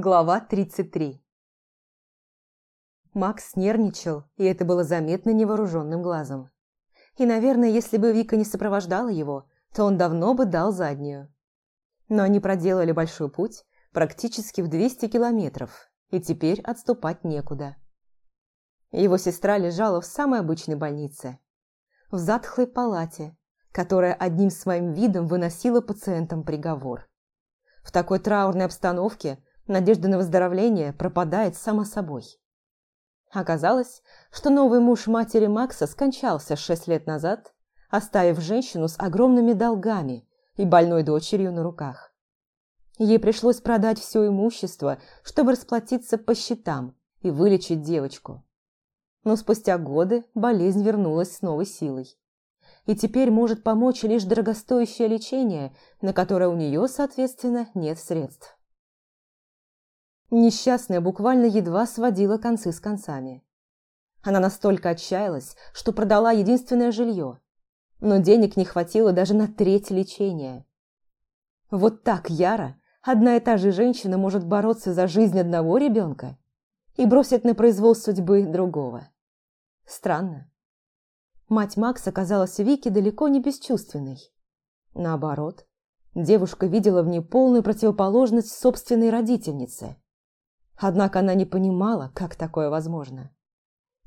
Глава 33 Макс нервничал, и это было заметно невооруженным глазом. И, наверное, если бы Вика не сопровождала его, то он давно бы дал заднюю. Но они проделали большой путь, практически в 200 километров, и теперь отступать некуда. Его сестра лежала в самой обычной больнице, в затхлой палате, которая одним своим видом выносила пациентам приговор. В такой траурной обстановке надежда на выздоровление пропадает само собой. Оказалось, что новый муж матери Макса скончался шесть лет назад, оставив женщину с огромными долгами и больной дочерью на руках. Ей пришлось продать все имущество, чтобы расплатиться по счетам и вылечить девочку. Но спустя годы болезнь вернулась с новой силой. И теперь может помочь лишь дорогостоящее лечение, на которое у нее, соответственно, нет средств. Несчастная буквально едва сводила концы с концами. Она настолько отчаялась, что продала единственное жилье, но денег не хватило даже на треть лечения. Вот так яро одна и та же женщина может бороться за жизнь одного ребенка и бросить на произвол судьбы другого. Странно. Мать Макса казалась Вике далеко не бесчувственной. Наоборот, девушка видела в ней полную противоположность собственной родительнице – Однако она не понимала, как такое возможно.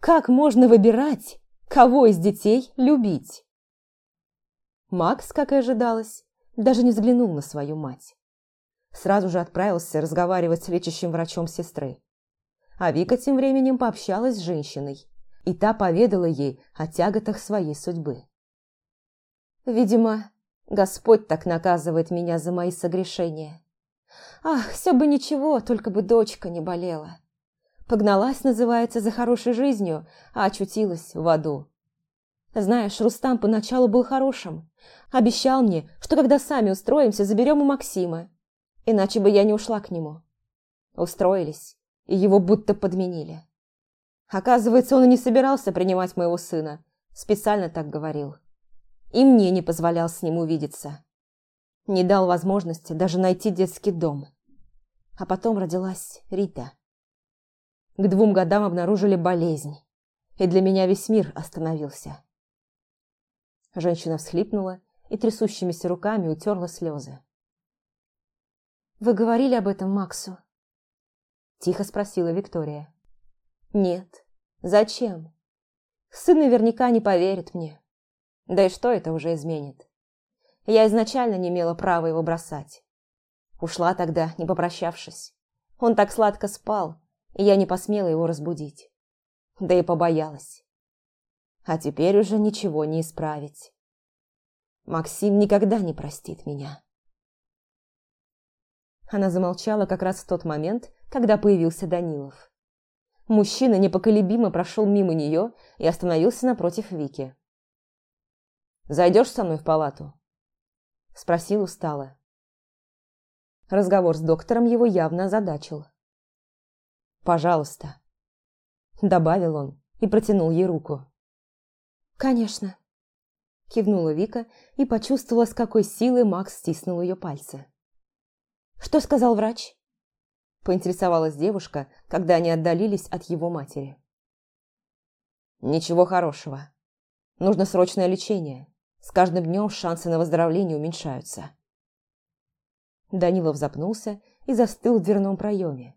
Как можно выбирать, кого из детей любить? Макс, как и ожидалось, даже не взглянул на свою мать. Сразу же отправился разговаривать с лечащим врачом сестры. А Вика тем временем пообщалась с женщиной, и та поведала ей о тяготах своей судьбы. «Видимо, Господь так наказывает меня за мои согрешения. Ах, все бы ничего, только бы дочка не болела. Погналась, называется, за хорошей жизнью, а очутилась в аду. Знаешь, Рустам поначалу был хорошим. Обещал мне, что когда сами устроимся, заберем у Максима. Иначе бы я не ушла к нему. Устроились, и его будто подменили. Оказывается, он и не собирался принимать моего сына. Специально так говорил. И мне не позволял с ним увидеться. Не дал возможности даже найти детский дом. А потом родилась Рита. К двум годам обнаружили болезнь, и для меня весь мир остановился. Женщина всхлипнула и трясущимися руками утерла слезы. «Вы говорили об этом Максу?» Тихо спросила Виктория. «Нет. Зачем? Сын наверняка не поверит мне. Да и что это уже изменит? Я изначально не имела права его бросать. Ушла тогда, не попрощавшись. Он так сладко спал, и я не посмела его разбудить. Да и побоялась. А теперь уже ничего не исправить. Максим никогда не простит меня. Она замолчала как раз в тот момент, когда появился Данилов. Мужчина непоколебимо прошел мимо нее и остановился напротив Вики. «Зайдешь со мной в палату?» Спросил устало. Разговор с доктором его явно озадачил. «Пожалуйста», – добавил он и протянул ей руку. «Конечно», – кивнула Вика и почувствовала, с какой силой Макс стиснул ее пальцы. «Что сказал врач?» – поинтересовалась девушка, когда они отдалились от его матери. «Ничего хорошего. Нужно срочное лечение. С каждым днем шансы на выздоровление уменьшаются. Данилов запнулся и застыл в дверном проеме.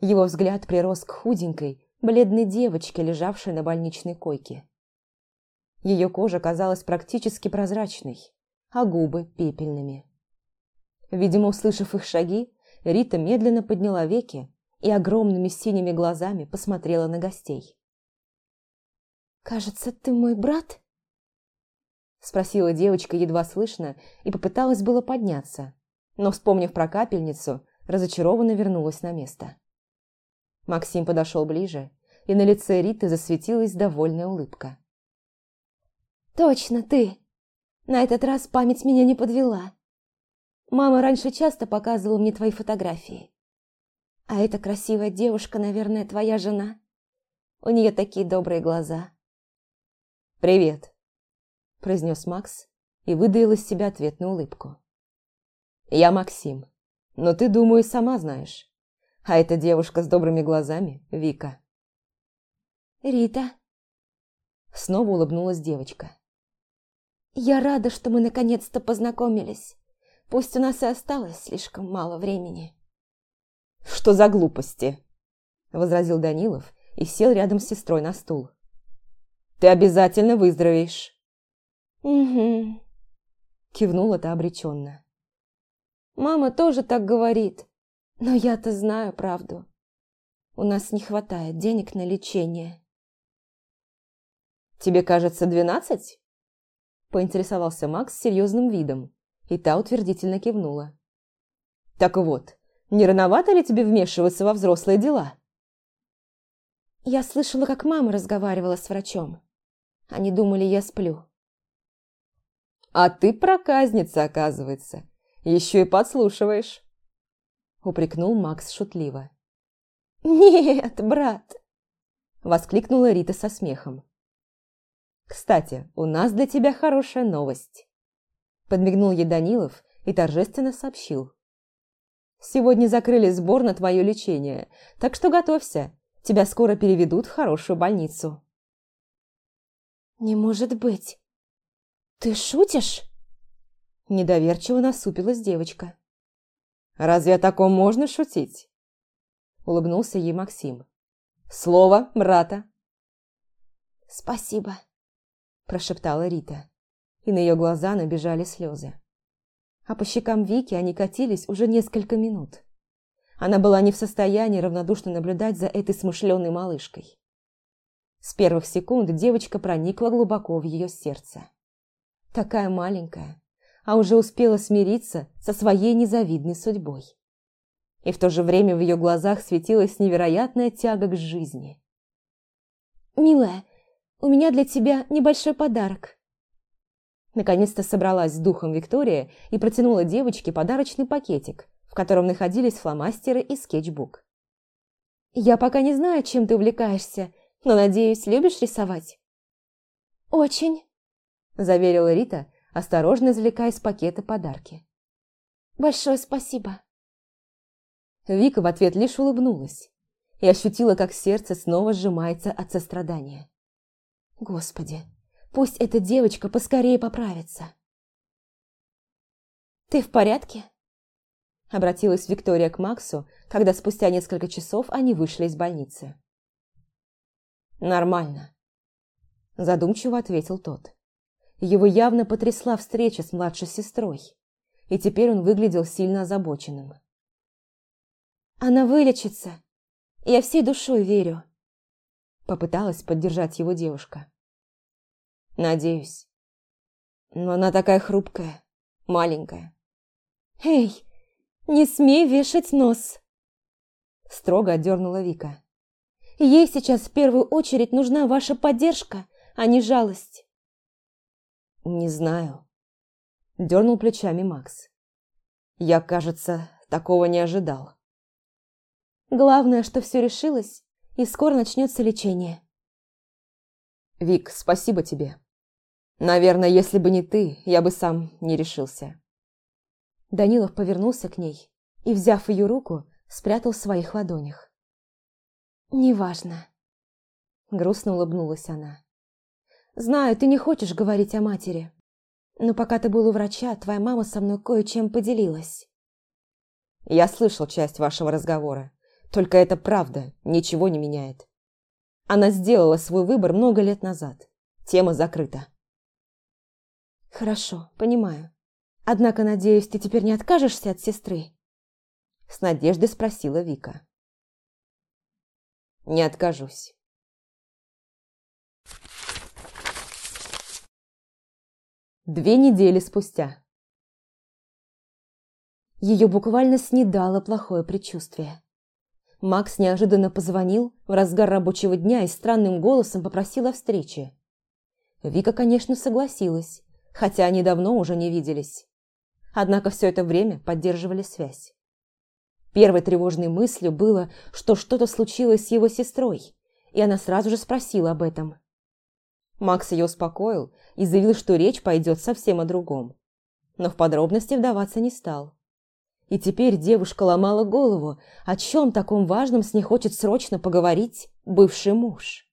Его взгляд прирос к худенькой, бледной девочке, лежавшей на больничной койке. Ее кожа казалась практически прозрачной, а губы пепельными. Видимо, услышав их шаги, Рита медленно подняла веки и огромными синими глазами посмотрела на гостей. «Кажется, ты мой брат?» Спросила девочка едва слышно и попыталась было подняться, но, вспомнив про капельницу, разочарованно вернулась на место. Максим подошел ближе, и на лице Риты засветилась довольная улыбка. «Точно ты! На этот раз память меня не подвела. Мама раньше часто показывала мне твои фотографии. А эта красивая девушка, наверное, твоя жена. У нее такие добрые глаза». «Привет!» Произнес Макс и выдаил из себя ответную улыбку. «Я Максим, но ты, думаю, сама знаешь. А эта девушка с добрыми глазами – Вика. «Рита?» Снова улыбнулась девочка. «Я рада, что мы наконец-то познакомились. Пусть у нас и осталось слишком мало времени». «Что за глупости?» – возразил Данилов и сел рядом с сестрой на стул. «Ты обязательно выздоровеешь». «Угу», – кивнула та обреченно. «Мама тоже так говорит, но я-то знаю правду. У нас не хватает денег на лечение». «Тебе кажется, двенадцать?» – поинтересовался Макс с серьезным видом, и та утвердительно кивнула. «Так вот, не рановато ли тебе вмешиваться во взрослые дела?» Я слышала, как мама разговаривала с врачом. Они думали, я сплю. «А ты проказница, оказывается. Еще и подслушиваешь», – упрекнул Макс шутливо. «Нет, брат!» – воскликнула Рита со смехом. «Кстати, у нас для тебя хорошая новость», – подмигнул ей Данилов и торжественно сообщил. «Сегодня закрыли сбор на твое лечение, так что готовься, тебя скоро переведут в хорошую больницу». «Не может быть! Ты шутишь?» Недоверчиво насупилась девочка. «Разве о таком можно шутить?» Улыбнулся ей Максим. «Слово брата». «Спасибо», прошептала Рита, и на ее глаза набежали слезы. А по щекам Вики они катились уже несколько минут. Она была не в состоянии равнодушно наблюдать за этой смышленой малышкой. С первых секунд девочка проникла глубоко в ее сердце. Такая маленькая, а уже успела смириться со своей незавидной судьбой. И в то же время в ее глазах светилась невероятная тяга к жизни. «Милая, у меня для тебя небольшой подарок». Наконец-то собралась с духом Виктория и протянула девочке подарочный пакетик, в котором находились фломастеры и скетчбук. «Я пока не знаю, чем ты увлекаешься, но, надеюсь, любишь рисовать?» «Очень», – заверила Рита, осторожно извлекая из пакета подарки. «Большое спасибо». Вика в ответ лишь улыбнулась и ощутила, как сердце снова сжимается от сострадания. Господи, пусть эта девочка поскорее поправится. «Ты в порядке?» Обратилась Виктория к Максу, когда спустя несколько часов они вышли из больницы. «Нормально», – задумчиво ответил тот. Его явно потрясла встреча с младшей сестрой, и теперь он выглядел сильно озабоченным. «Она вылечится. Я всей душой верю», – попыталась поддержать его девушка. «Надеюсь. Но она такая хрупкая, маленькая». «Эй, не смей вешать нос!» Строго отдернула Вика. «Ей сейчас в первую очередь нужна ваша поддержка, а не жалость». «Не знаю», – дернул плечами Макс. «Я, кажется, такого не ожидал». «Главное, что все решилось, и скоро начнется лечение». «Вик, спасибо тебе. Наверное, если бы не ты, я бы сам не решился». Данилов повернулся к ней и, взяв ее руку, спрятал в своих ладонях. «Неважно», – грустно улыбнулась она. Знаю, ты не хочешь говорить о матери. Но пока ты был у врача, твоя мама со мной кое-чем поделилась. Я слышал часть вашего разговора. Только это правда, ничего не меняет. Она сделала свой выбор много лет назад. Тема закрыта. Хорошо, понимаю. Однако, надеюсь, ты теперь не откажешься от сестры? С надеждой спросила Вика. Не откажусь. Две недели спустя. Ее буквально снедало плохое предчувствие. Макс неожиданно позвонил в разгар рабочего дня и странным голосом попросил о встрече. Вика, конечно, согласилась, хотя они давно уже не виделись. Однако все это время поддерживали связь. Первой тревожной мыслью было, что что-то случилось с его сестрой, и она сразу же спросила об этом. Макс ее успокоил и заявил, что речь пойдет совсем о другом. Но в подробности вдаваться не стал. И теперь девушка ломала голову, о чем таком важном с ней хочет срочно поговорить бывший муж.